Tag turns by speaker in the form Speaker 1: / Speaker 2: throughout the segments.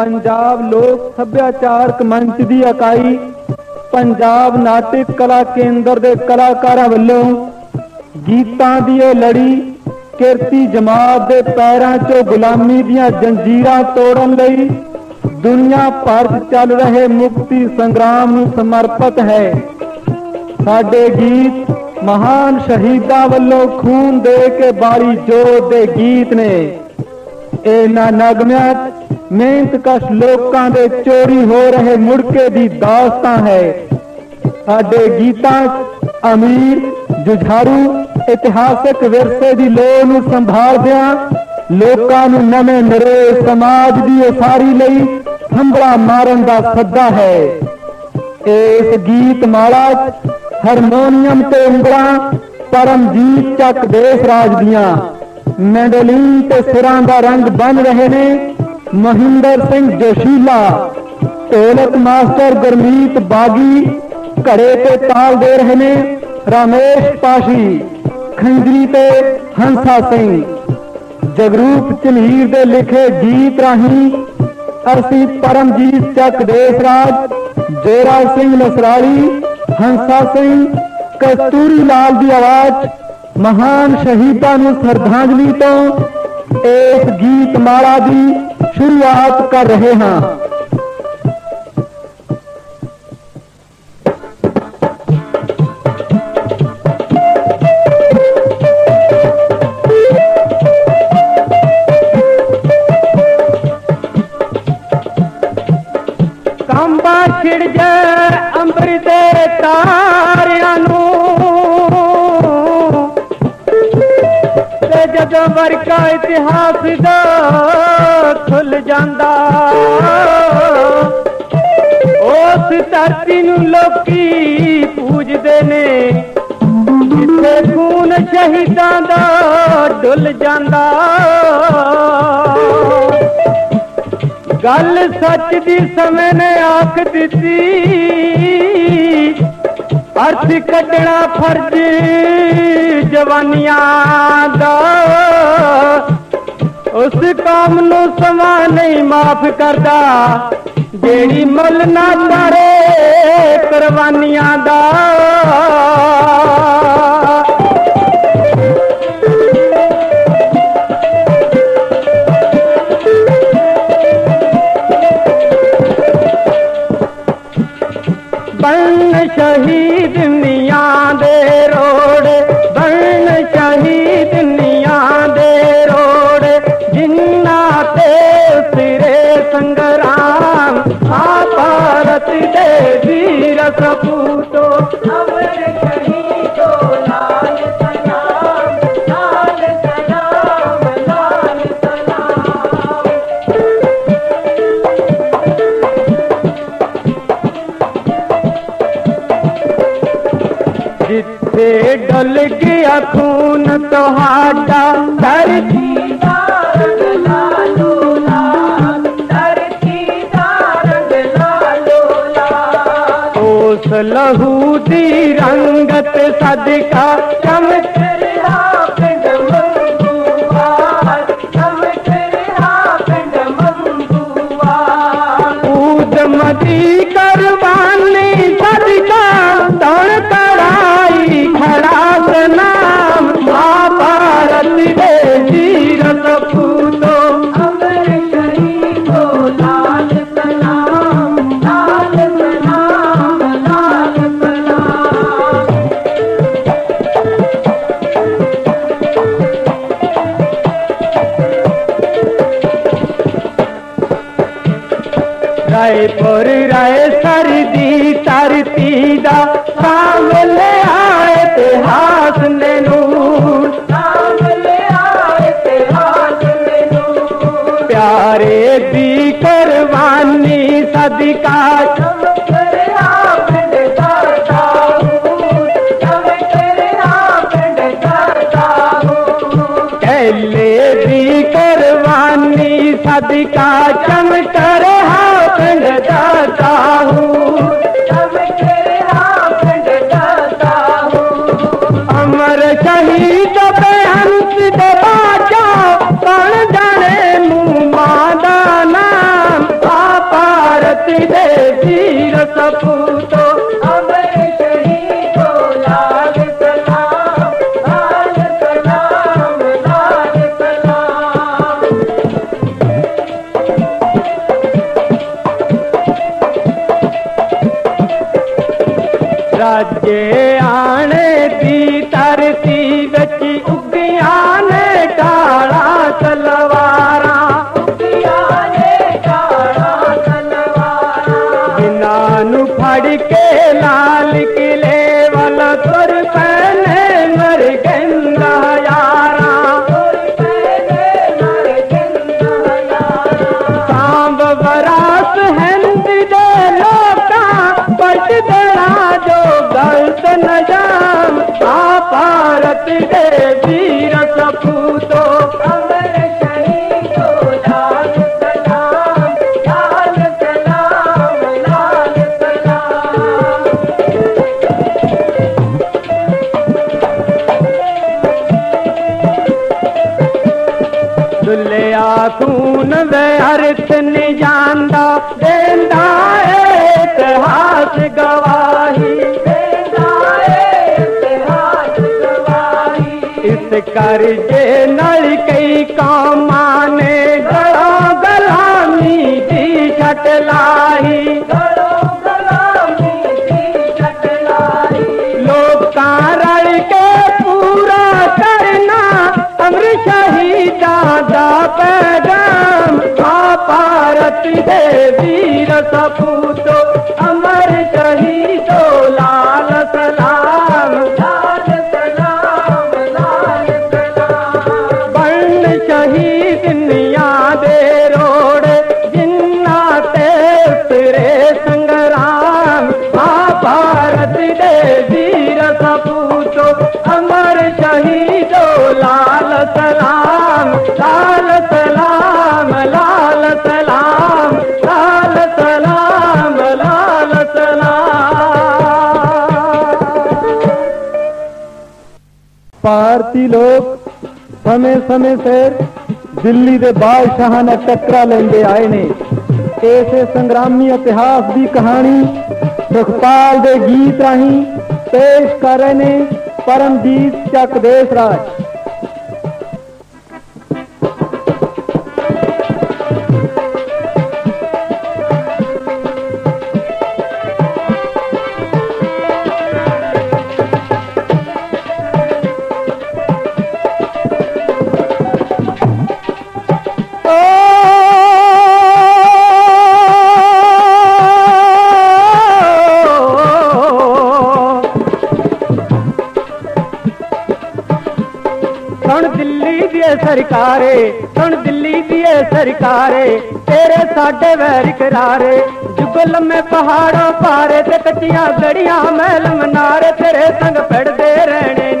Speaker 1: ਪੰਜਾਬ ਲੋਕ ਸੱਭਿਆਚਾਰਕ ਮੰਚ ਦੀ ਇਕਾਈ, ਪੰਜਾਬ ਨਾਟਕ ਕਲਾ ਕੇਂਦਰ ਦੇ ਕਲਾਕਾਰਾਂ ਵੱਲੋਂ ਗੀਤਾਂ ਦੀ ਇਹ ਲੜੀ, ਕਿਰਤੀ ਜਮਾਤ ਦੇ ਪੈਰਾਂ 'ਚੋਂ ਗੁਲਾਮੀ ਦੀਆਂ ਜੰਜੀਰਾਂ ਤੋੜਨ ਲਈ ਦੁਨੀਆ ਭਰ 'ਚ ਚੱਲ ਰਹੇ ਮੁਕਤੀ ਸੰਗਰਾਮ ਨੂੰ ਸਮਰਪਿਤ ਹੈ। ਸਾਡੇ ਗੀਤ ਮਹਾਨ ਸ਼ਹੀਦਾਂ ਵੱਲੋਂ ਖੂਨ ਦੇ ਕੇ ਬਾਲੀ ਜੋਤ ਦੇ ਗੀਤ ਨੇ। ਇਹਨਾਂ ਨਗਮਿਆਂ ਮਿਹਨਤਕਸ਼ ਲੋਕਾਂ ਦੇ ਚੋਰੀ ਹੋ ਰਹੇ ਮੁੜਕੇ ਦੀ ਦਾਸਤਾਂ ਹੈ। ਸਾਡੇ ਗੀਤਾਂ ਅਮੀਰ ਜੁਝਾਰੂ ਇਤਿਹਾਸਕ ਵਿਰਸੇ ਦੀ ਲੋੜ ਨੂੰ ਸੰਭਾਲਦਿਆਂ ਲੋਕਾਂ ਨੂੰ ਨਵੇਂ ਨਰੇ ਸਮਾਜ ਦੀ ਉਸਾਰੀ ਲਈ ਹੰਬੜਾ ਮਾਰਨ ਦਾ ਸੱਦਾ ਹੈ। ਇਸ ਗੀਤ ਮਾਲਾ 'ਚ ਹਾਰਮੋਨੀਅਮ ਤੇ ਉਂਗਲਾਂ ਪਰਮਜੀਤ ਚੱਕ ਦੇਸ ਰਾਜ ਦੀਆਂ। ਮੈਂਡੋਲਿਨ ਤੇ ਸਿਰਾਂ ਦਾ ਰੰਗ ਬਨ ਰਹੇ ਨੇ। ਮਹਿੰਦਰ ਸਿੰਘ ਜੋਸ਼ੀਲਾ ਢੋਲਕ ਮਾਸਟਰ ਗੁਰਮੀਤ ਬਾਗੀ, ਘੜੇ ਤੇ ਤਾਲ ਦੇ ਰਹੇ ਨੇ ਰਮੇਸ਼ ਪਾਸ਼ੀ, ਖੰਜਰੀ ਤੇ ਹੰਸਾ ਸਿੰਘ। ਜਗਰੂਪ ਚਨੀਰ ਦੇ ਲਿਖੇ ਗੀਤ ਰਾਹੀਂ ਅਸੀਂ ਪਰਮਜੀਤ ਚੱਕ ਦੇਸ ਰਾਜ ਜੋਰਾ ਸਿੰਘ ਨਸਰਾਲੀ, ਹੰਸਾ ਸਿੰਘ, ਕਸਤੂਰੀ ਲਾਲ ਦੀ ਆਵਾਜ਼, ਮਹਾਨ ਸ਼ਹੀਦਾਂ ਨੂੰ ਸ਼ਰਧਾਂਜਲੀ ਤੋਂ ਇਸ ਗੀਤ ਮਾਲਾ ਦੀ ਸ਼ੁਰੂਆਤ ਕਰ ਰਹੇ ਹਾਂ
Speaker 2: ਕੰਬਾ ਛਿੜ ਜਾ ਅੰਬਰ ਦੇ ਤਾਰਿਆਂ ਨੂੰ ਜਦੋਂ ਵਰਕਾ ਇਤਿਹਾਸ ਦਾ ਖੁੱਲ ਜਾਂਦਾ। ਉਸ ਧਰਤੀ ਨੂੰ ਲੋਕੀ ਪੂਜਦੇ ਨੇ। ਜਿੱਥੇ ਖੂਨ ਸ਼ਹੀਦਾਂ ਦਾ ਡੁੱਲ ਜਾਂਦਾ। ਗੱਲ ਸੱਚ ਦੀ ਸਮੇਂ ਨੇ ਆਖ ਦਿੱਤੀ। अस कटा फर्जी काम नु समा नहीं माफ़ करणी मल करवानिया दा। ਡੁੱਲ ਗਿਆ ਖੂਨ ਤੁਹਾਡਾ ਧਰਤੀ ਦਾ ਰੰਗ ਲਾਲੋ ਲਾਲ, ਧਰਤੀ ਦਾ ਰੰਗ ਲਾਲੋ ਲਾਲ। ਉਸ ਲਹੂ ਦੀ ਰੰਗਤ ਸਦਕਾ ਚਮਕ ਕੁਰਬਾਨੀ ਸਦਕਾ ਚਮਕ ਰਿਹਾ ਪਿੰਡ ਦਾ ਦੇ ਵੀਰ ਸਪੂਤੋ ਅਮਰ ਸ਼ਹੀਦੋ ਲਾਲ ਸਲਾਮ ਲਾਲ ਸਲਾਮ ਲਾਲ ਸਲਾਮ ਰਾਜੇ ਆਣੇ ਕਰਜੇ ਨਾਲ ਕਈ ਕੌਮਾਂ ਨੇ ਗਲੋਂ ਗਲਾਮੀ ਦੀ ਛਟ ਲਾਈ ਗਲੋਂ ਗਲਾਮੀ ਦੀ ਛਟ ਲਾਈ ਲੋਕਾਂ ਰਲ ਕੇ ਪੂਰਾ ਕਰਨਾ ਅਮਰ ਸ਼ਹੀਦਾਂ ਦਾ ਪੈਗਾਮ ਆ ਭਾਰਤ ਦੇ ਵੀਰ ਸਪੂਤੋ ਭਾਰਤੀ
Speaker 1: ਲੋਕ ਸਮੇਂ-ਸਮੇਂ ਸਿਰ ਦਿੱਲੀ ਦੇ ਬਾਦਸ਼ਾਹਾਂ ਨਾਲ ਟੱਕਰਾ ਲੈਂਦੇ ਆਏ ਨੇ। ਇਸੇ ਸੰਗਰਾਮੀ ਇਤਿਹਾਸ ਦੀ ਕਹਾਣੀ ਸੁਖਪਾਲ ਦੇ ਗੀਤ ਰਾਹੀਂ ਪੇਸ਼ ਕਰ ਰਹੇ ਨੇ ਪਰਮਜੀਤ ਚੱਕ ਦੇਸ ਰਾਜ।
Speaker 2: ਸਰਕਾਰੇ ਤੇਰੇ ਸਾਡੇ ਵੈਰ ਕਰਾਰੇ ਜੁਗ ਲੰਮੇ ਪਹਾੜਾਂ ਪਾਰੇ ਤੇ ਕੱਚੀਆਂ ਗੜੀਆਂ ਮਹਿਲ ਮਨਾਰੇ, ਤੇਰੇ ਸੰਗ ਪੜਦੇ ਰਹਿਣੇ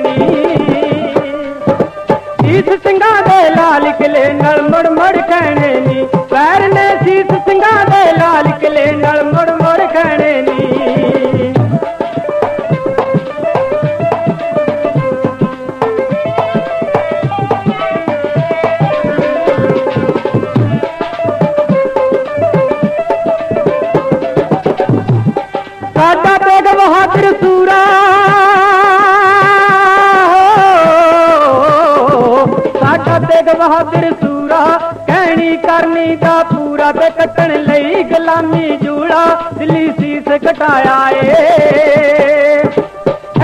Speaker 2: ਬਹਾਦਰ ਸੂਰਾ, ਕਹਿਣੀ ਕਰਨੀ ਦਾ ਪੂਰਾ ਤੇ ਕੱਟਣ ਲਈ ਗੁਲਾਮੀ ਜੂੜਾ ਦਿੱਲੀ ਸੀਸ ਕਟਾਇਆ ਏ।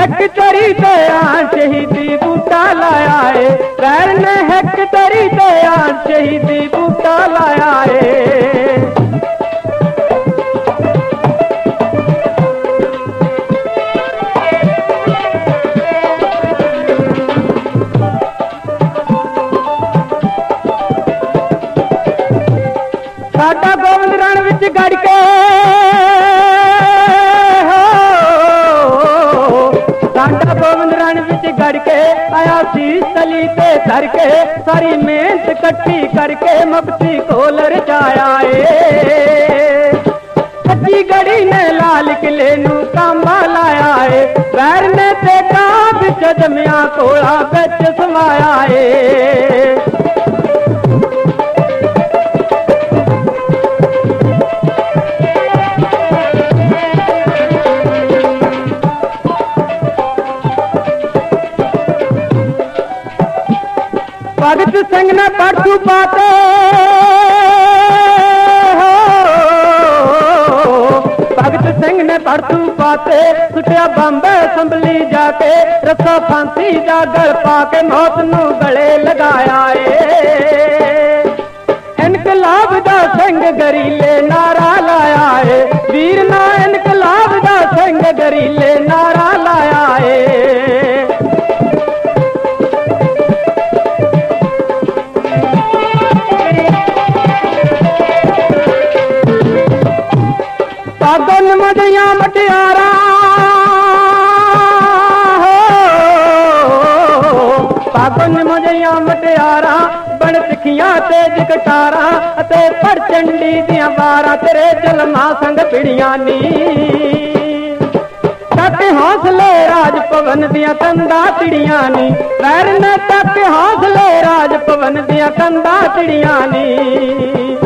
Speaker 2: ਇੱਕ ਤਰੀ ਤੇ ਆ ਸ਼ਹੀਦੀ ਬੂਟਾ ਲਾਇਆ ਏ। ਪੈਰ ਨੇ ਇੱਕ ਤਰੀ ਤੇ ਆ ਸ਼ਹੀਦੀ ਬੂਟਾ ਲਾਇਆ ਏ। ਸਾਡਾ ਗੋਬਿੰਦ ਰਣ ਵਿੱਚ ਗੜ ਕੇ। ਸਾਡਾ ਗੋਬਿੰਦ ਰਣ ਵਿੱਚ ਗੜ ਕੇ ਆਇਆ ਸੀ ਤਲੀ ਤੇ ਧਰ ਕੇ। ਸਾਰੀ ਮਿਹਨਤ ਕੱਟੀ ਕਰਕੇ ਮੁਕਤੀ ਕੋਲ ਰਚਾਇਆ ਏ। ਸੱਜੀ ਗੜੀ ਨੇ ਲਾਲ ਕਿਲੇ ਨੂੰ ਕਾਂਬਾ ਲਾਇਆ ਏ। ਵੈਰ ਨੇ ਤੇ ਕਾਂ ਵਿੱਚ ਜਮਿਆ ਕੋਲਾ ਵਿੱਚ ਸਮਾਇਆ ਏ। ਸਿੰਘ ਭਗਤ ਸਿੰਘ ਨੇ ਪਰਤੂ ਪਾਤੇ, ਸੁਟਿਆ ਬੰਬੇ, ਸੰਭਲੀ ਜਾ ਕੇ, ਰੱਸਾ ਫਾਂਸੀ ਦਾ ਗਲ ਪਾ ਕੇ ਮੌਤ ਨੂੰ ਗਲੇ ਲਗਾਇਆ ਏ। ਇਨਕਲਾਬ ਦਾ ਸਿੰਘ ਗਰੀਲੇ ਨਾਰਾ ਪੜ ਦੀਆਂ ਵਾਰਾਂ ਤੇਰੇ ਜਲਮਾ ਸੰਗ ਪਿੜੀਆਂ ਨੀ। ਤੱਕ ਹੌਸਲੇ ਰਾਜ ਪਵਨ ਦੀਆਂ ਤੰਦਾ ਟਿੜੀਆਂ ਨੀ। ਵੈਰ ਨੇ ਤੱਕ ਹੌਸਲੇ ਰਾਜ ਪਵਨ ਦੀਆਂ ਤੰਦਾ ਟਿੜੀਆਂ ਨੀ।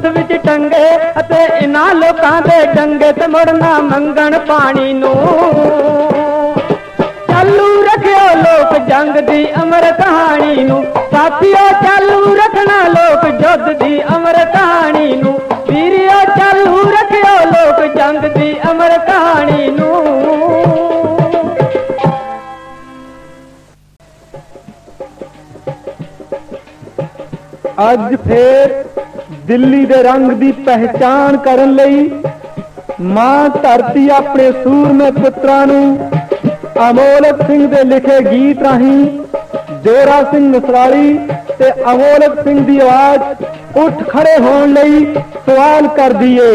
Speaker 2: ਲੋਕਾਂ ਵਿੱਚ ਟੰਗੇ ਅਤੇ ਇਹਨਾਂ ਲੋਕਾਂ ਦੇ ਡੰਗੇ ਤੇ ਮੁੜਨਾ ਮੰਗਣ ਪਾਣੀ ਨੂੰ। ਚਾਲੂ ਰੱਖਿਓ ਲੋਕ ਜੰਗ ਦੀ ਅਮਰ ਕਹਾਣੀ ਨੂੰ। ਸਾਥੀਓ, ਚਾਲੂ ਰੱਖਣਾ ਲੋਕ ਜੁੱਧ ਦੀ ਅਮਰ ਕਹਾਣੀ ਨੂੰ। ਵੀਰਿਓ, ਚਾਲੂ ਰੱਖਿਓ ਲੋਕ ਜੰਗ ਦੀ ਅਮਰ ਕਹਾਣੀ ਨੂੰ।
Speaker 1: ਅੱਜ ਫੇਰ ਦਿੱਲੀ ਦੇ ਰੰਗ ਦੀ ਪਹਿਚਾਣ ਕਰਨ ਲਈ ਮਾਂ ਧਰਤੀ ਆਪਣੇ ਸੂਰਮੇ ਪੁੱਤਰਾਂ ਨੂੰ ਅਮੋਲਕ ਸਿੰਘ ਦੇ ਲਿਖੇ ਗੀਤ ਰਾਹੀਂ ਜੋਰਾ ਸਿੰਘ ਨਸਰਾਲੀ ਤੇ ਅਮੋਲਕ ਸਿੰਘ ਦੀ ਆਵਾਜ਼ ਉੱਠ ਖੜੇ ਹੋਣ ਲਈ ਸਵਾਲ ਕਰਦੀ ਏ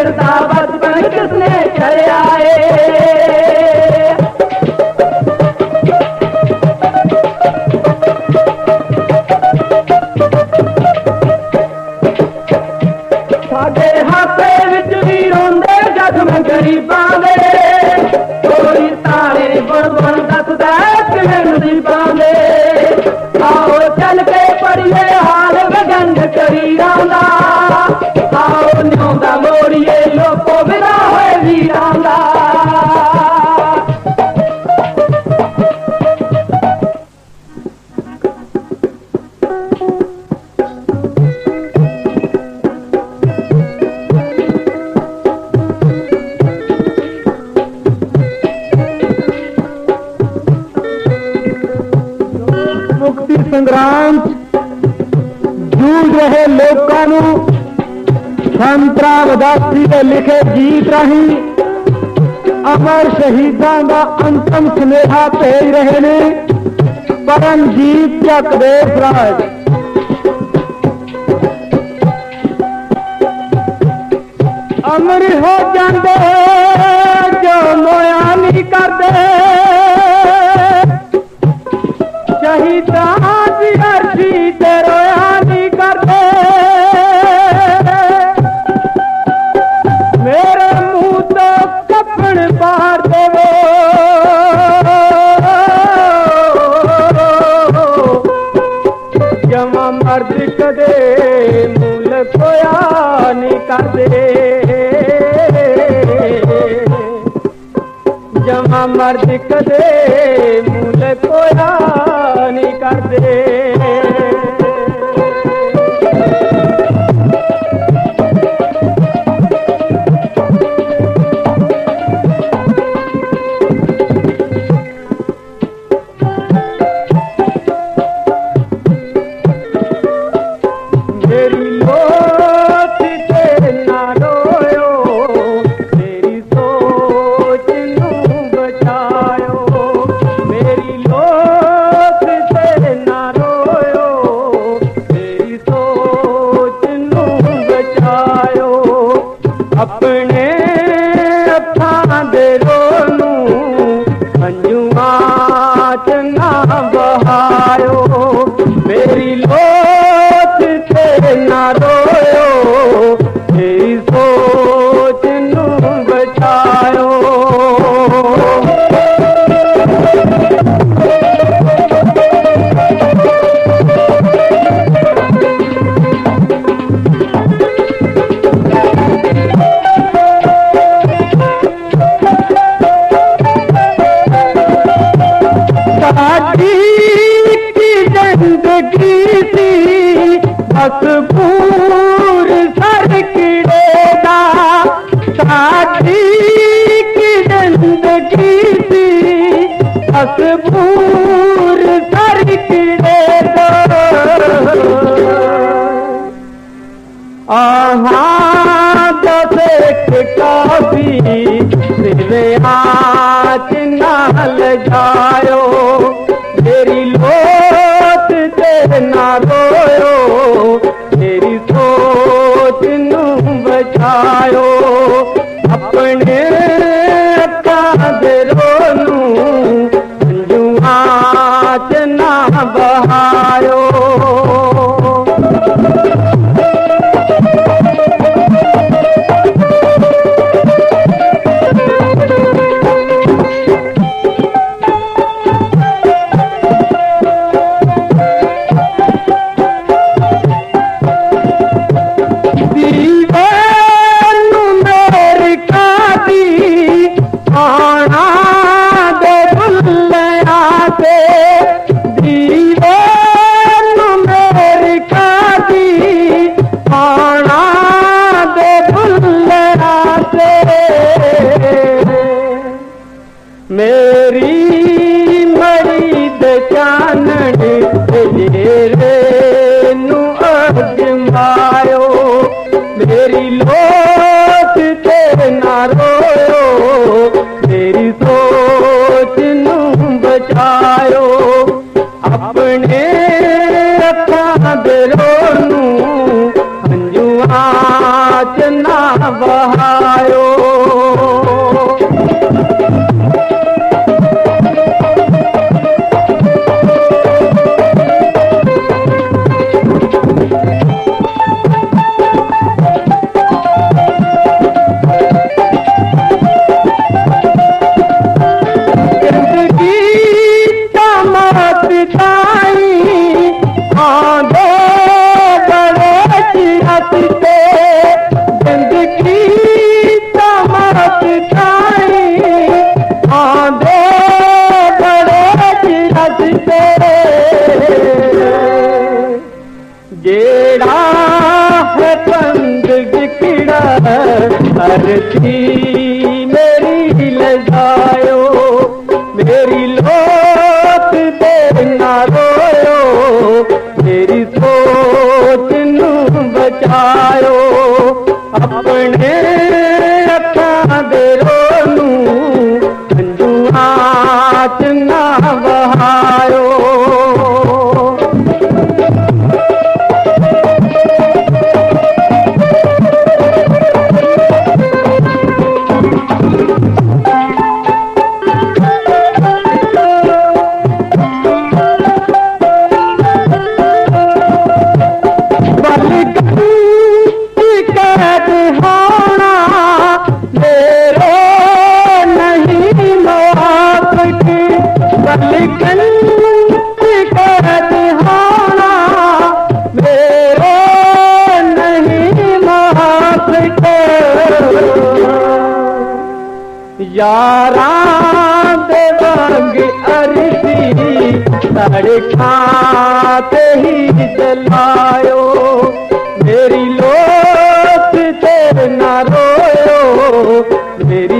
Speaker 2: ਖਿਰਦਾ ਬਚਪਨ ਕਿਸਨੇ ਛੜਿਆ ਏ ਸਾਡੇ ਹਾਸੇ ਵਿੱਚ ਵੀ ਰੋਂਦੇ ਜ਼ਖਮ ਗਰੀਬਾਂ ਦੇ। ਕੋਈ ਤਾਰੇ ਬਣ ਬਣ ਦੱਸਦਾ ਕਿਵੇਂ ਨਸੀਬਾਂ ਦੇ। ਆਓ ਚੱਲ ਕੇ ਪੜੀਏ ਹਾਲ ਵਗੰਡ ਕਰੀਰਾਂ ਦਾ ਸਾਥੀ ਦੇ
Speaker 1: ਲਿਖੇ ਗੀਤ ਰਾਹੀਂ ਅਮਰ ਸ਼ਹੀਦਾਂ ਦਾ ਅੰਤਮ ਸੁਨੇਹਾ ਭੇਜ ਰਹੇ ਨੇ
Speaker 2: ਪਰਮਜੀਤ ਚੱਕਦੇ ਫਰਾਜ ਅਮਰ ਹੋ ਜਾਂਦੇ मर्द के ਨਹੀਂ ਕਰਦੇ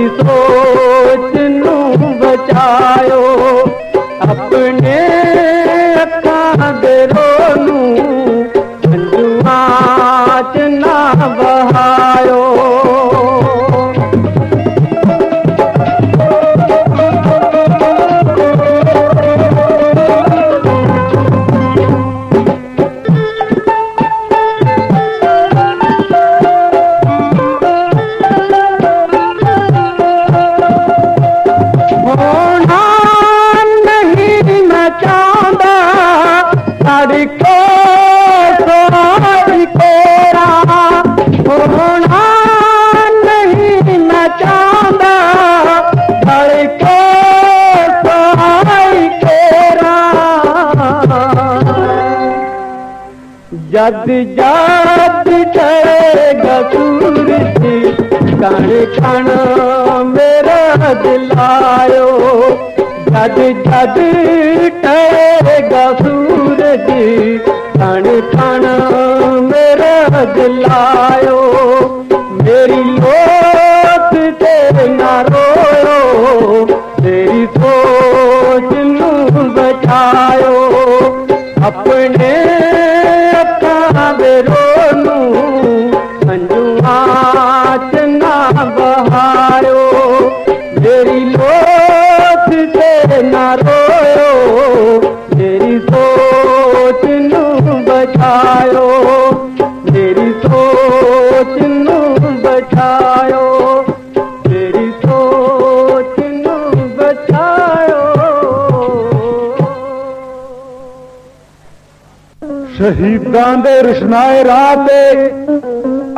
Speaker 2: सोच बचायो। झट झट टेगा सूरज ठण ठण मेरा जलायो
Speaker 1: ਸ਼ਹੀਦਾਂ ਦੇ ਰਸ਼ਨਾਏ ਰਾਹ ਤੇ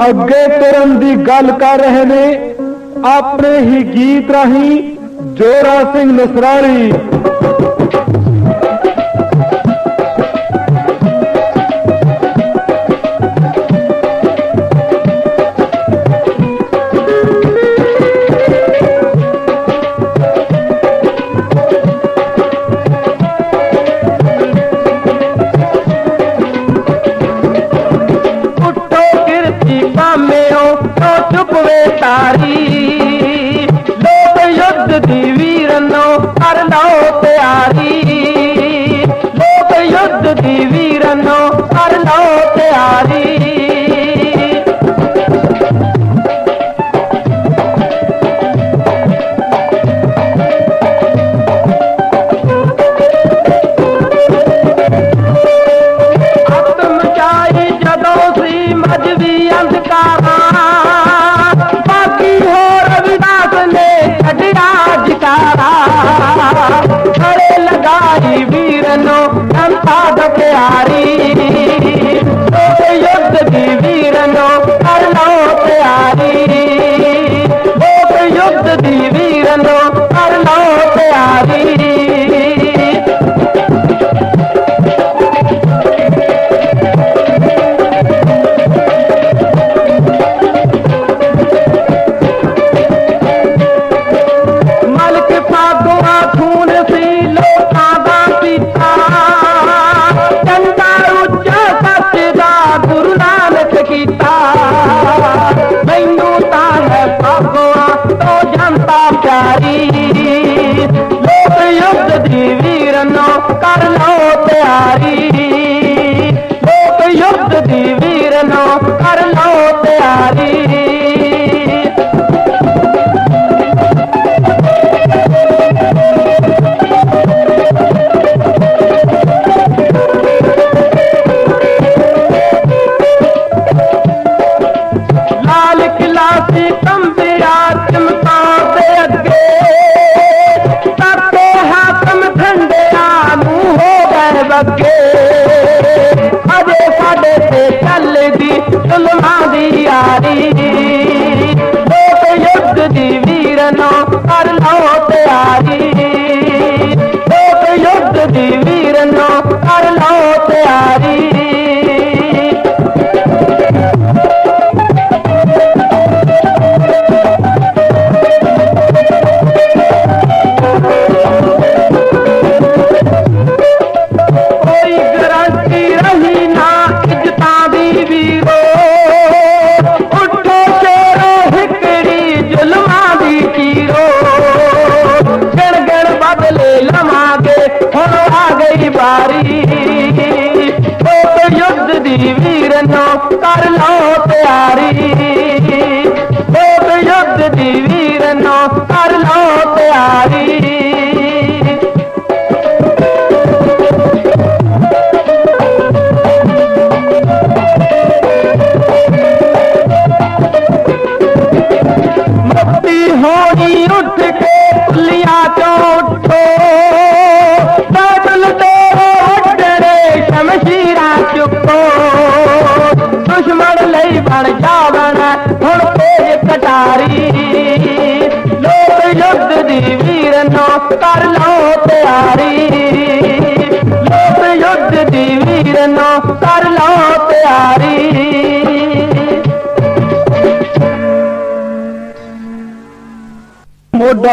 Speaker 1: ਅੱਗੇ ਤੁਰਨ ਦੀ ਗੱਲ ਕਰ ਰਹੇ ਨੇ, ਆਪਣੇ ਹੀ ਗੀਤ ਰਾਹੀਂ ਜੋਰਾ ਸਿੰਘ
Speaker 3: ਨਸਰਾਣੀ।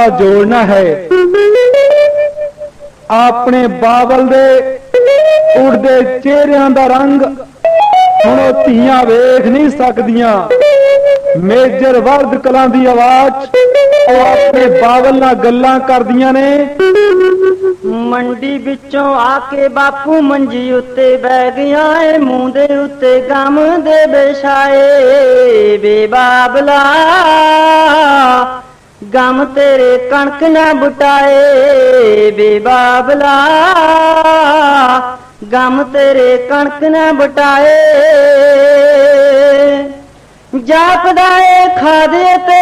Speaker 1: ਮੋਢਾ ਜੋੜਨਾ ਹੈ। ਆਪਣੇ ਬਾਬਲ ਦੇ ਉੜਦੇ ਚਿਹਰਿਆਂ ਦਾ ਰੰਗ ਹੁਣ ਉਹ ਧੀਆਂ ਵੇਖ ਨਹੀਂ ਸਕਦੀਆਂ। ਮੇਜਰ ਵਰਦ ਕਲਾਂ ਦੀ ਆਵਾਜ਼ ਉਹ ਆਪਣੇ ਬਾਵਲ ਨਾਲ ਗੱਲਾਂ ਕਰਦੀਆਂ ਨੇ।
Speaker 3: ਮੰਡੀ ਵਿੱਚੋਂ ਆ ਕੇ ਬਾਪੂ ਮੰਜੀ ਉੱਤੇ ਬਹਿ ਗਿਆ ਏ, ਮੂੰਹ ਦੇ ਉੱਤੇ ਗਮ ਦੇ ਬੇਸ਼ਾਏ, ਬੇਬਾਬਲਾ। ਗਮ ਤੇਰੇ ਕਣਕ ਨਾ ਬਟਾਏ ਬੇਬਾਬਲਾ ਗਮ ਤੇਰੇ ਕਣਕ ਨਾ ਬਟਾਏ। ਜਾਪਦਾ ਏ ਖਾਦੇ ਤੇ,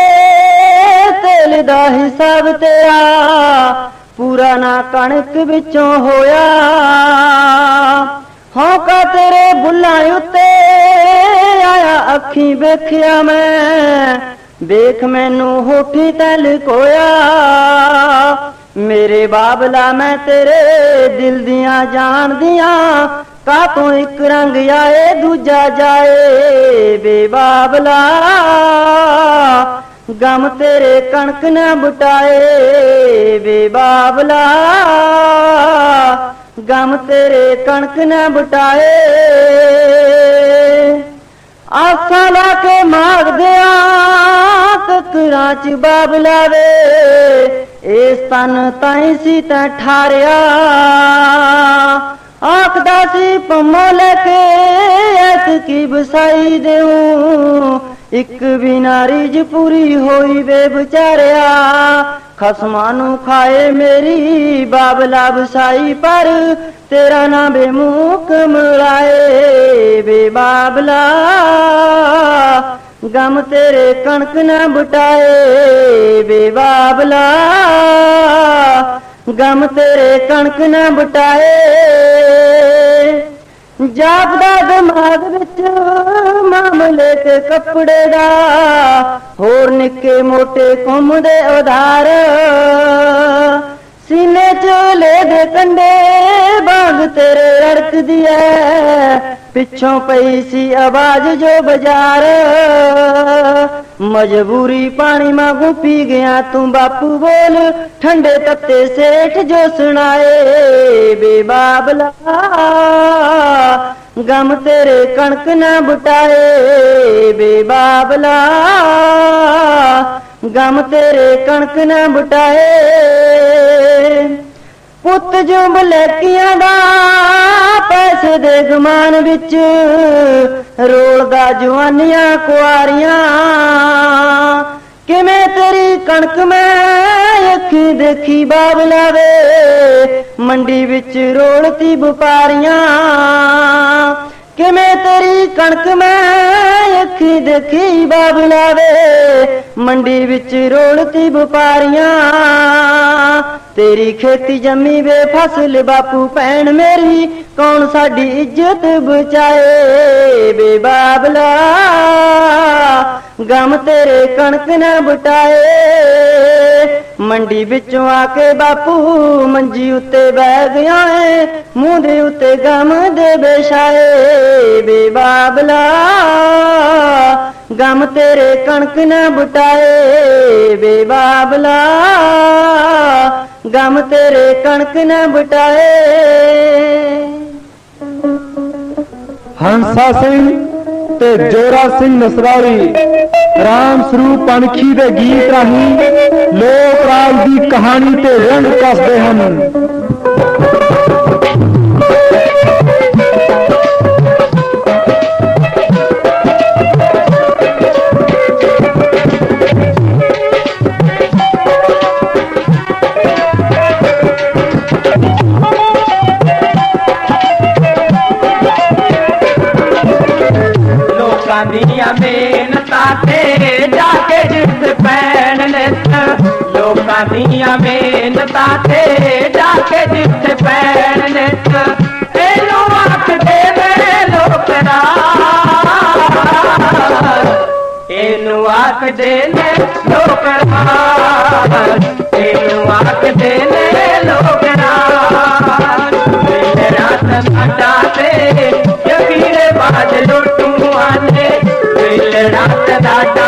Speaker 3: ਤੇਲ ਦਾ ਹਿਸਾਬ ਤੇਰਾ। ਪੂਰਾ ਨਾ ਕਣਕ ਵਿੱਚੋਂ ਹੋਇਆ। ਹੌਕਾ ਤੇਰੇ ਬੁੱਲਾਂ ਉੱਤੇ, ਆਇਆ ਅੱਖੀ ਵੇਖਿਆ ਮੈਂ। ਦੇਖ ਮੈਨੂੰ ਹੋਠੀ ਤਲ ਕੋਇਆ। ਮੇਰੇ ਬਾਬਲਾ ਮੈਂ ਤੇਰੇ ਦਿਲ ਦੀਆਂ ਜਾਣਦੀਆਂ ਕਾਤੋਂ ਇੱਕ ਰੰਗ ਆਏ, ਦੂਜਾ ਜਾਏ। ਬੇਬਾਬਲਾ ਗਮ ਤੇਰੇ ਕਣਕ ਨਾ ਬਟਾਏ। ਬੇਬਾਬਲਾ ਗਮ ਤੇਰੇ ਕਣਕ ਨਾ ਬਟਾਏ। ਆਸਾ ਲਾ ਕੇ ਮਾਗਦਿਆਂ ਕਕਰਾਂ ਚ ਬਾਬਲਾ ਵੇ ਇਸ ਤਨ ਤਾਈ ਸੀ ਤਾਂ ਠਾਰਿਆ। ਆਖਦਾ ਸੀ, ਪੰਮੋ ਕੇ ਐਸ ਕੀ ਬਸਾਈ ਦੇਉ ਇੱਕ ਵੀ ਨਾਰੀਜ ਪੂਰੀ ਹੋਈ ਵੇ ਵਿਚਾਰਿਆ। ਖਸਮਾਂ ਨੂੰ ਖਾਏ ਮੇਰੀ ਬਾਬਲਾ ਬਸਾਈ ਪਰ ਤੇਰਾ ਨਾ ਬੇਮੂਕ ਮਰਾਏ ਵੇ ਬਾਬਲਾ, ਗਮ ਤੇਰੇ ਕਣਕ ਨਾ ਬਟਾਏ। ਵੇ ਬਾਬਲਾ, ਗਮ ਤੇਰੇ ਕਣਕ ਨਾ ਬਟਾਏ। ਜਾਪਦਾ ਦਿਮਾਗ ਵਿੱਚ ਮਾਮਲੇ ਤੇ ਕੱਪੜੇ ਦਾ ਹੋਰ ਨਿੱਕੇ ਮੋਟੇ ਘੁੰਮਦੇ ਉਧਾਰ ਸੀਨੇ ਚੋਲੇ ਦੇ ਕੰਡੇ, ਬਾਗ ਤੇਰੇ ਰੜਕਦੀ ਐ। ਪਿੱਛੋਂ ਪਈ ਸੀ ਆਵਾਜ਼ ਜੋ ਬਾਜ਼ਾਰ। ਮਜਬੂਰੀ ਪਾਣੀ ਮਾਗੂ ਪੀ ਗਿਆ ਤੂੰ ਬਾਪੂ ਬੋਲ, ਠੰਡੇ ਤੱਤੇ ਸੇਠ ਜੋ ਸੁਣਾਏ, ਬੇਬਾਬਲਾ। ਗਮ ਤੇਰੇ ਕਣਕ ਨਾ ਬਟਾਏ, ਬੇਬਾਬਲਾ। ਗਮ ਤੇਰੇ ਕਣਕ ਨਾ ਬਟਾਏ। ਪੁੱਤ ਜੋ ਦਾ ਪੈਸੇ ਦੇ ਗਮਾਨ ਵਿੱਚ ਰੋਲਦਾ ਜਵਾਨੀਆਂ ਕੁਆਰੀਆਂ। ਕਿਵੇਂ ਤੇਰੀ ਕਣਕ ਮੈਂ ਅੱਖੀ ਦੇਖੀ ਬਾਬਲਾ ਵੇ ਮੰਡੀ ਵਿੱਚ ਰੋਲਤੀ ਵਪਾਰੀਆਂ। ਕਿਵੇਂ ਤੇਰੀ ਕਣਕ ਮੈਂ ਅੱਖੀ ਦੇਖੀ ਬਾਬਲਾ ਵੇ ਮੰਡੀ ਵਿੱਚ ਰੋਲਤੀ ਵਪਾਰੀਆਂ। ਤੇਰੀ ਖੇਤੀ ਜੰਮੀ ਵੇ ਫਸਲ ਬਾਪੂ ਭੈਣ ਮੇਰੀ ਕੌਣ ਸਾਡੀ ਇੱਜ਼ਤ ਬਚਾਏ ਵੇ ਬਾਬਲਾ ਗਮ ਤੇਰੇ ਕਣਕ ਨਾ ਬਟਾਏ ਮੰਡੀ ਵਿੱਚੋਂ ਆ ਕੇ ਬਾਪੂ ਮੰਜੀ ਉੱਤੇ ਬਹਿ ਗਿਆ ਏ ਮੂੰਹ ਦੇ ਉੱਤੇ ਗਮ ਦੇ ਬੇਸ਼ਾਏ ਵੇ ਬਾਬਲਾ ਗਮ ਤੇਰੇ ਕਣਕ ਨਾ ਬਟਾਏ ਵੇ ਬਾਬਲਾ ਗਮ ਤੇਰੇ ਕਣਕ ਨਾ ਬਟਾਏ
Speaker 1: ਹੰਸਾ ਸਿੰਘ ਤੇ ਜੋਰਾ ਸਿੰਘ ਨਸਰਾਲੀ, ਰਾਮ ਸਰੂਪ ਪਨਖੀ ਦੇ ਗੀਤ ਰਾਹੀਂ ਲੋਕ ਰਾਜ ਦੀ ਕਹਾਣੀ ਤੇ ਰੰਗ ਕੱਸਦੇ ਹਨ।
Speaker 2: जित भेण लोकेन ਇਹਨੂੰ ਆਖ ਦੇ ਨੇ ਰਾਮ ਦਾ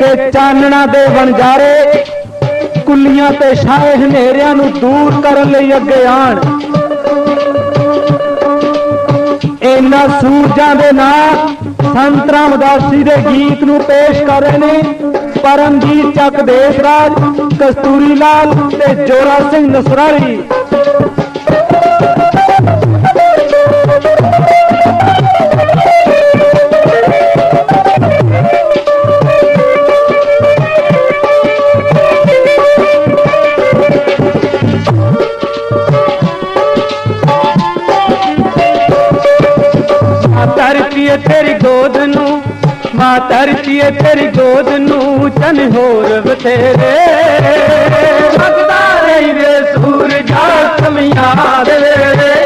Speaker 2: ਕੇ
Speaker 1: ਚਾਨਣਾ ਦੇ ਵਣਜਾਰੇ, ਕੁੱਲੀਆਂ ਤੇ ਛਾਏ ਹਨੇਰਿਆਂ ਨੂੰ ਦੂਰ ਕਰਨ ਲਈ ਅੱਗੇ ਆਣ। ਇਹਨਾਂ ਸੂਰਜਾਂ ਦੇ ਨਾਲ ਸੰਤ ਰਾਮਦਾਸੀ ਦੇ ਗੀਤ ਨੂੰ ਪੇਸ਼ ਕਰ ਰਹੇ ਨੇ ਪਰਮਜੀਤ ਚੱਕ ਦੇਸਰਾਜ, ਕਸਤੂਰੀ ਲਾਲ ਤੇ ਜੋਰਾ ਸਿੰਘ
Speaker 2: ਨਸਰਾਰੀ ਤੇਰੀ ਗੋਦ ਨੂੰ ਚੰਨ ਹੋਰ ਬਥੇਰੇ। ਮੰਗਦਾ ਰਹੀ ਵੇ ਸੂਰਜਾ ਸਮਿਆ ਦੇ ਵੇਲੇ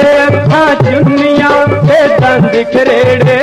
Speaker 2: ਅੱਖਾਂ ਚੁੰਨੀਆਂ ਤੇ ਦੰਦ ਖਰੇੜੇ।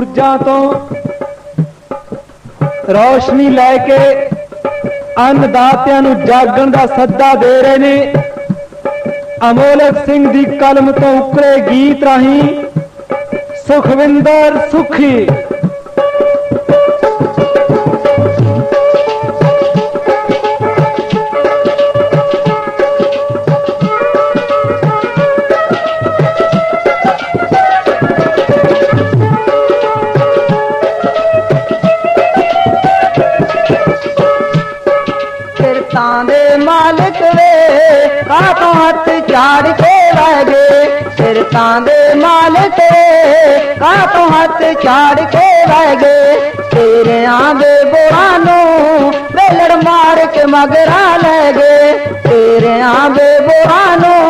Speaker 2: ਸੂਰਜਾਂ ਤੋਂ
Speaker 1: ਰੋਸ਼ਨੀ ਲੈ ਕੇ ਅੰਨਦਾਤਿਆਂ ਨੂੰ ਜਾਗਣ ਦਾ ਸੱਦਾ ਦੇ ਰਹੇ ਨੇ। ਅਮੋਲਕ ਸਿੰਘ ਦੀ ਕਲਮ ਤੋਂ ਉਕਰੇ ਗੀਤ ਰਾਹੀਂ ਸੁਖਵਿੰਦਰ ਸੁਖੀ
Speaker 3: ਹੱਥ ਝਾੜ ਕੇ ਲੈ ਗਏ ਕਿਰਤਾਂ ਦੇ ਮਾਲਕ ਵੇ ਕਾਹਤੋਂ ਹੱਥ ਝਾੜ ਕੇ ਲੈ ਗਏ ਤੇਰਿਆਂ ਦੇ ਬੋਰਾਂ ਨੂੰ ਵੇਲੜ ਮਾਰ ਕੇ ਮਗਰਾ ਲੈ ਗਏ ਤੇਰਿਆਂ ਦੇ ਬੋਰਾਂ ਨੂੰ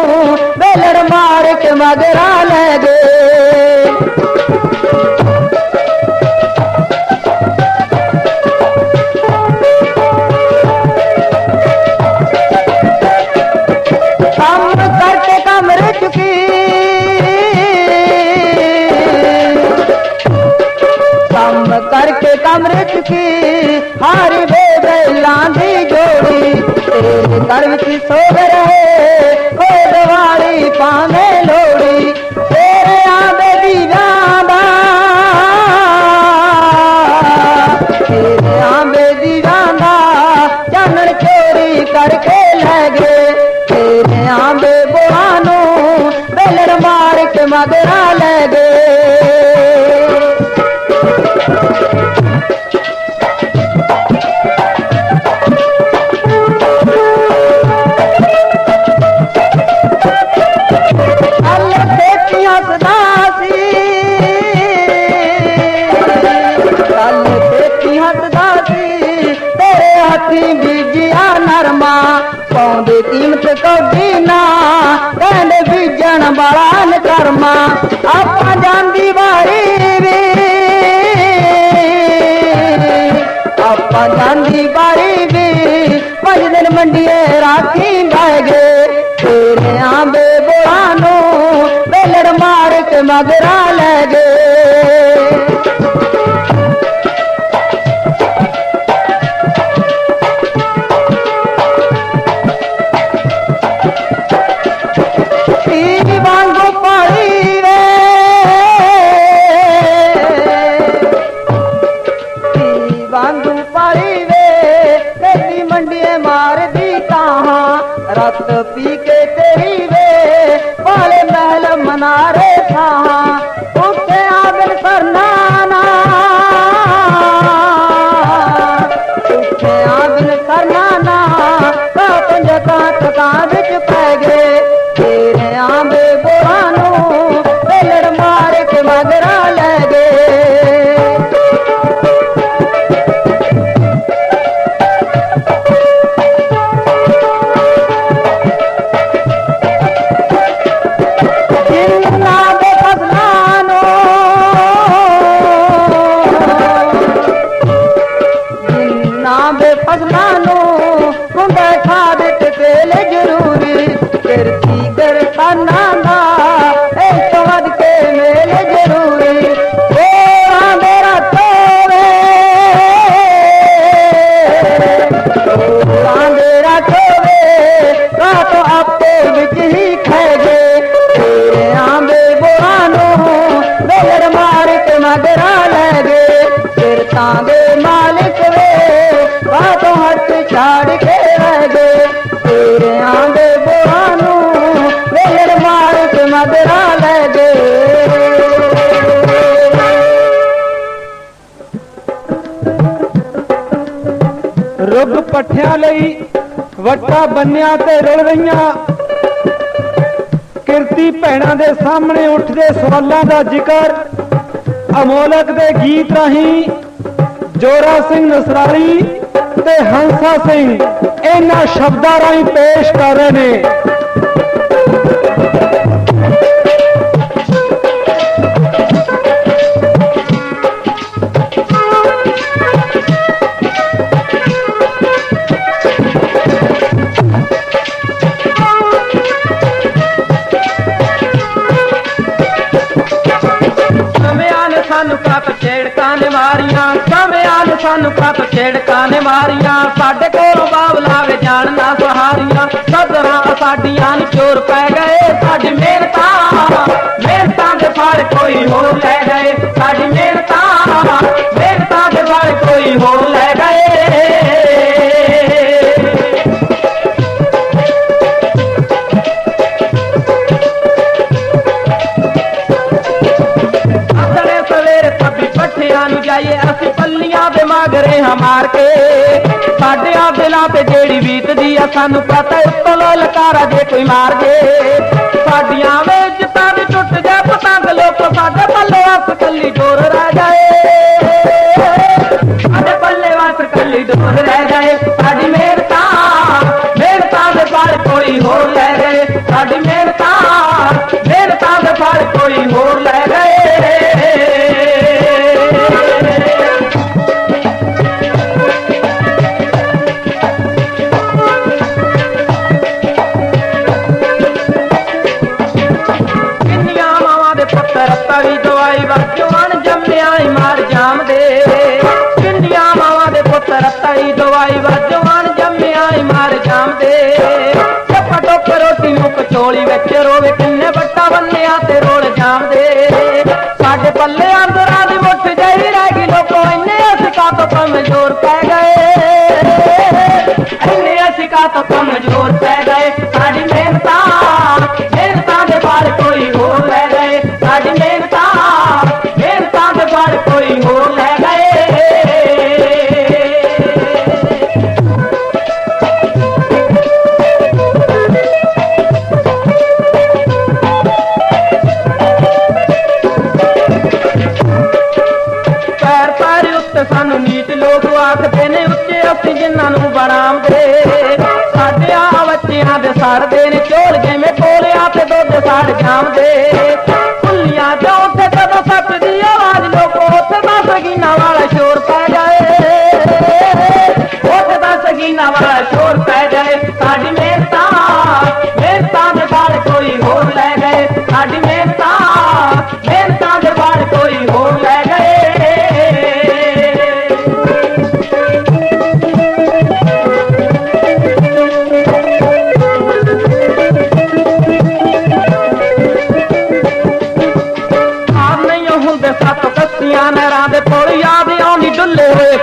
Speaker 3: ਕਮਰੇ ਚੁਕੀ ਹਾਰੀ ਵੇ ਦੀ ਜੋੜੀ, ਤੇਰੇ ਘਰ ਵਿੱਚ ਸੋਗ ਰਹੇ ਕੋਈ ਦਿਵਾਲੀ ਪਾਵੇਂ ਲੋੜੀ, ਤੇਰੇ ਆਵੇ ਦੀਵਾਂ ਦਾ। ਤੇਰੇ ਆਵੇ ਦੀਵਾਂ ਦਾ ਚਾਨਣ ਚੋਰੀ ਕਰਕੇ ਲੈ ਗਏ, ਤੇਰੇ ਆਂਬੇ ਬੋਹਾਂ ਨੂੰ ਬੇਲੜ ਮਾਰ ਕੇ ਮਗਰਾ ਲੈ ਗਏ। ਨਕਰਮਾ ਆਪਾਂ ਜਾਂਦੀ ਵਾਰੀ ਵੀ ਆਪਾਂ ਜਾਂਦੀ ਵਾਰੀ ਵੀ ਪੰਜ ਦਿਨ ਮੰਡੀਏ ਰਾਖੀ ਬਹਿ ਗਏ ਤੇਰੇ ਆਂਬੇ
Speaker 1: ਵੱਟਾ ਬੰਨਿਆ ਤੇ ਰੁਲ ਰਹੀਆਂ। ਕਿਰਤੀ ਭੈਣਾਂ ਦੇ ਸਾਹਮਣੇ ਉੱਠਦੇ ਸਵਾਲਾਂ ਦਾ ਜ਼ਿਕਰ। ਅਮੋਲਕ ਦੇ ਗੀਤ ਰਾਹੀਂ ਜੋਰਾ ਸਿੰਘ ਨਸਰਾਲੀ ਤੇ ਹੰਸਾ ਸਿੰਘ ਇਹਨਾਂ ਸ਼ਬਦਾਂ ਰਾਹੀਂ ਪੇਸ਼ ਕਰ ਰਹੇ ਨੇ।
Speaker 2: ਛੇੜਕਾਂ ਨੇ ਮਾਰੀਆਂ ਸਮਿਆਂ ਨੇ ਸਾਨੂੰ ਕੱਪ ਛੇੜਕਾਂ ਨੇ ਮਾਰੀਆਂ। ਸਾਡੇ ਕੋਲੋਂ ਬਾਬਲਾ ਵੇ ਜਾਣ ਨਾ ਸਹਾਰੀਆਂ। ਸਦਰਾਂ ਸਾਡੀਆਂ ਨੂੰ ਚੋਰ ਪੈ ਗਏ, ਸਾਡੀ ਮਿਹਨਤਾਂ ਮਿਹਨਤਾਂ ਦੇ ਫਲ ਕੋਈ ਹੋਰ ਲੈ ਗਏ। ਸਾਡੀ ਮਿਹਨਤਾਂ ਮਿਹਨਤਾਂ ਦੇ ਫਲ ਕੋਈ ਹੋਰ ਲੈ ਸਾਡਿਆਂ ਦਿਲਾਂ ਤੇ ਜਿਹੜੀ ਬੀਤਦੀ ਆ, ਸਾਨੂੰ ਪਤਾ ਉੱਤੋਂ ਲਲਕਾਰਾ ਜੇ ਕੋਈ ਮਾਰ ਜੇ। ਸਾਡੀਆਂ ਵਿੱਚ ਤਾਂ ਦੀ ਟੁੱਟ ਜਾ ਪਤੰਗ ਲੋਕ ਸਾਡੇ ਪੱਲੇ ਹੱਥ ਕੱਲੀ ਡੋਰ ਰਹਿ ਜਾਏ। ਸਾਡੇ ਪੱਲੇ ਹੱਥ ਕੱਲੀ ਡੋਰ ਰਹਿ ਜਾਏ, ਸਾਡੀ ਰੋਟੀ ਵਿੱਚ ਰੋਵੇ ਕਿੰਨੇ ਬੱਟਾ ਬੰਨਿਆ ਤੇ ਰੋਲ ਜਾਮਦੇ ਸਾਡੇ ਪੱਲੇ ਅੰਦਰਾਂ ਦੀ ਮੁੱਠ ਜਹੀ ਰਹਿ ਗਈ, ਲੋਕੋ ਇੰਨੇ ਅਸੀਂ ਕਾ ਤੋਂ ਕਮਜ਼ੋਰ ਪੈ ਗਏ। ਇੰਨੇ ਅਸੀਂ ਕਾ ਤੋਂ ਕਮਜ਼ੋਰ ਪੈ ਗਏ। ਸਾਡੀ ਮਿਹਨਤਾਂ ਮਿਹਨਤਾਂ ਦੇ ਬਾਰੇ ਕੋਈ ਹੋਰ ਸੜਦੇ ਨੇ ਝੋਲ ਜਿਵੇਂ ਕੋਲਿਆਂ ਤੇ ਦੁੱਧ ਸੜ ਜਾਂਦੇ ਫੁੱਲੀਆਂ ਚੋਂ ਤੇ ਕਦੋਂ ਸੱਪ ਦੀ ਆਵਾਜ਼ ਲੋਕੋ ਉੱਥੇ ਦਾ ਸਗੀਨਾ ਵਾਲਾ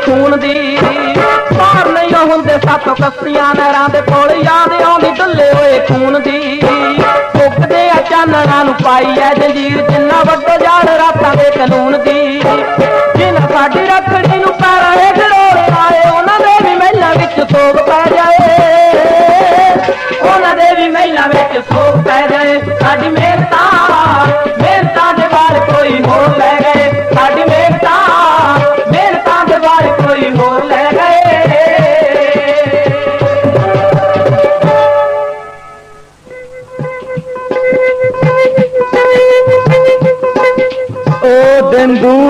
Speaker 2: ਖੂਨ ਦੀ ਪਾਰ ਨਹੀਂ ਹੁੰਦੇ, ਸੱਤ ਕੱਸੀਆਂ ਨਹਿਰਾਂ ਦੇ ਪੁਲ ਯਾਦ ਆਉਂਦੀ ਡੁੱਲੇ ਹੋਏ ਖੂਨ ਦੀ। ਫੁੱਕਦੇ ਆ ਚਾਨਣਾ ਨੂੰ ਪਾਈ ਐ ਜੰਜੀਰ, ਜਿੰਨਾ ਵੱਡੋ ਜਾਲ ਰਾਤਾਂ ਦੇ ਕਾਨੂੰਨ ਦੀ। ਜਿਨ੍ਹਾਂ ਸਾਡੀ ਰੱਖੜੀ ਨੂੰ ਪੈਰਾਂ ਹੇਠ ਰੋਲ ਆਏ ਉਹਨਾਂ ਦੇ ਵੀ ਮਹਿਲਾਂ ਵਿੱਚ ਸੋਗ ਪੈ ਜਾਏ। ਉਹਨਾਂ ਦੇ ਵੀ ਮਹਿਲਾਂ ਵਿੱਚ ਸੋਗ ਪੈ ਜਾਏ, ਸਾਡੀ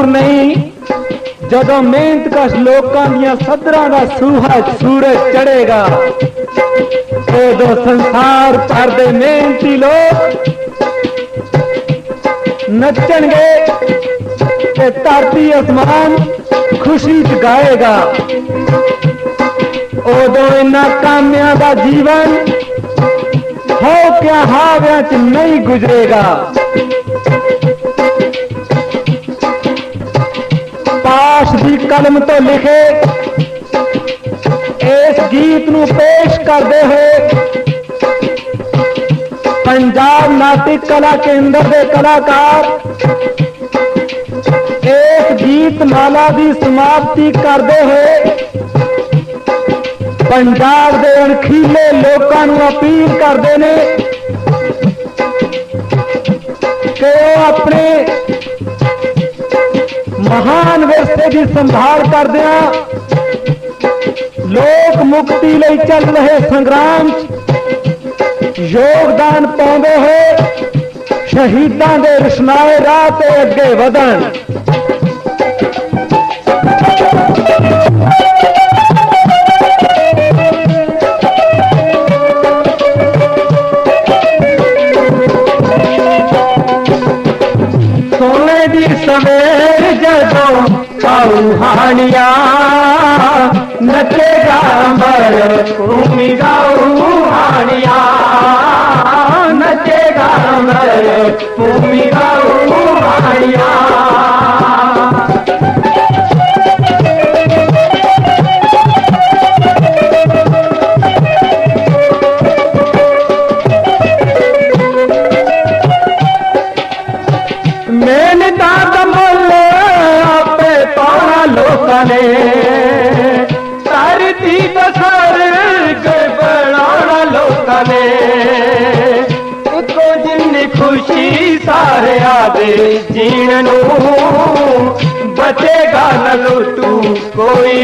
Speaker 1: ਨਹੀਂ ਜਦੋਂ ਮਿਹਨਤਕਸ਼ ਲੋਕਾਂ ਦੀਆਂ ਸੱਧਰਾਂ ਦਾ ਸੂਹਾ ਸੂਰਜ ਚੜੇਗਾ ਉਦੋਂ ਸੰਸਾਰ ਭਰ ਦੇ ਮਿਹਨਤੀ ਲੋਕ ਨੱਚਣਗੇ ਤੇ ਧਰਤੀ ਅਸਮਾਨ ਖੁਸ਼ੀ ਚ ਗਾਏਗਾ ਉਦੋਂ ਇਹਨਾਂ ਕਾਮਿਆਂ ਦਾ ਜੀਵਨ ਹੋ ਕਿਆ ਹਾਵਿਆਂ ਚ ਨਹੀਂ ਗੁਜ਼ਰੇਗਾ ਪਾਸ਼ ਦੀ ਕਲਮ ਤੋਂ ਲਿਖੇ ਇਸ ਗੀਤ ਨੂੰ ਪੇਸ਼ ਕਰਦੇ ਹੋਏ ਪੰਜਾਬ ਨਾਟਕ ਕਲਾ ਕੇਂਦਰ ਦੇ ਕਲਾਕਾਰ ਇਸ ਗੀਤ ਮਾਲਾ ਦੀ ਸਮਾਪਤੀ ਕਰਦੇ ਹੋਏ ਪੰਜਾਬ ਦੇ ਅਣਖੀਲੇ ਲੋਕਾਂ ਨੂੰ ਅਪੀਲ ਕਰਦੇ ਨੇ ਕਿ ਉਹ ਆਪਣੇ
Speaker 2: ਮਹਾਨ ਵਿਰਸੇ ਦੀ ਸੰਭਾਲ ਕਰਦਿਆਂ ਲੋਕ ਮੁਕਤੀ ਲਈ ਚੱਲ ਰਹੇ ਸੰਗਰਾਮ, ਯੋਗਦਾਨ ਪਾਉਂਦੇ ਹੋਏ ਸ਼ਹੀਦਾਂ ਦੇ ਰਸਨਾਏ ਰਾਹ ਤੇ ਅੱਗੇ ਵਧਣ। ਸੋਨੇ ਦੀ ਸਵੇਰ ਜਦੋਂ ਆਉ ਹਾਣੀਆਂ ਨੱਚੇਗਾ ਅੰਬਰ ਭੂਮੀ ਗਾਉ ਹਾਣੀਆਂ ਨੱਚੇਗਾ ਅੰਬਰ ਸਾਰਿਆਂ ਦੇ ਜੀਣ ਨੂੰ ਬਚੇਗਾ ਨਾ ਲੁੱਟੂ ਕੋਈ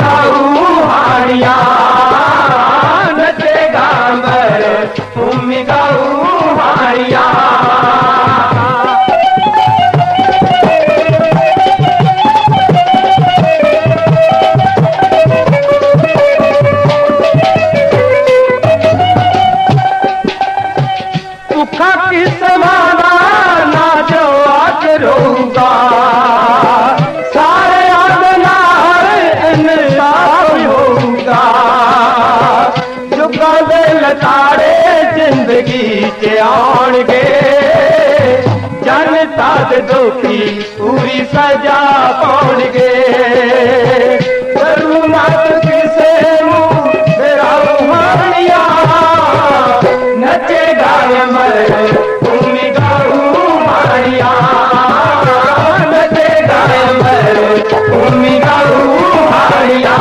Speaker 2: गऊ हरिया नम गऊ हरिया ਜ਼ਿੰਦਗੀ 'ਚ ਆਉਣਗੇ। ਜਨਤਾ ਦੇ ਦੁਖੀ ਪੂਰੀ ਸਜ਼ਾ ਪਾਉਣਗੇ। ਜ਼ਰੂਰਤ ਕਿਸੇ ਨੂੰ, ਮੇਰਾ ਰੂਹਾਨੀਆ। ਨਚੇਗਾ ਅਮਰ ਭੂਮੀ ਗਾਉ ਮਾਰੀਆ ਨਚੇਗਾ ਅਮਰ ਭੂਮੀ ਗਾਉ ਮਾਰੀਆ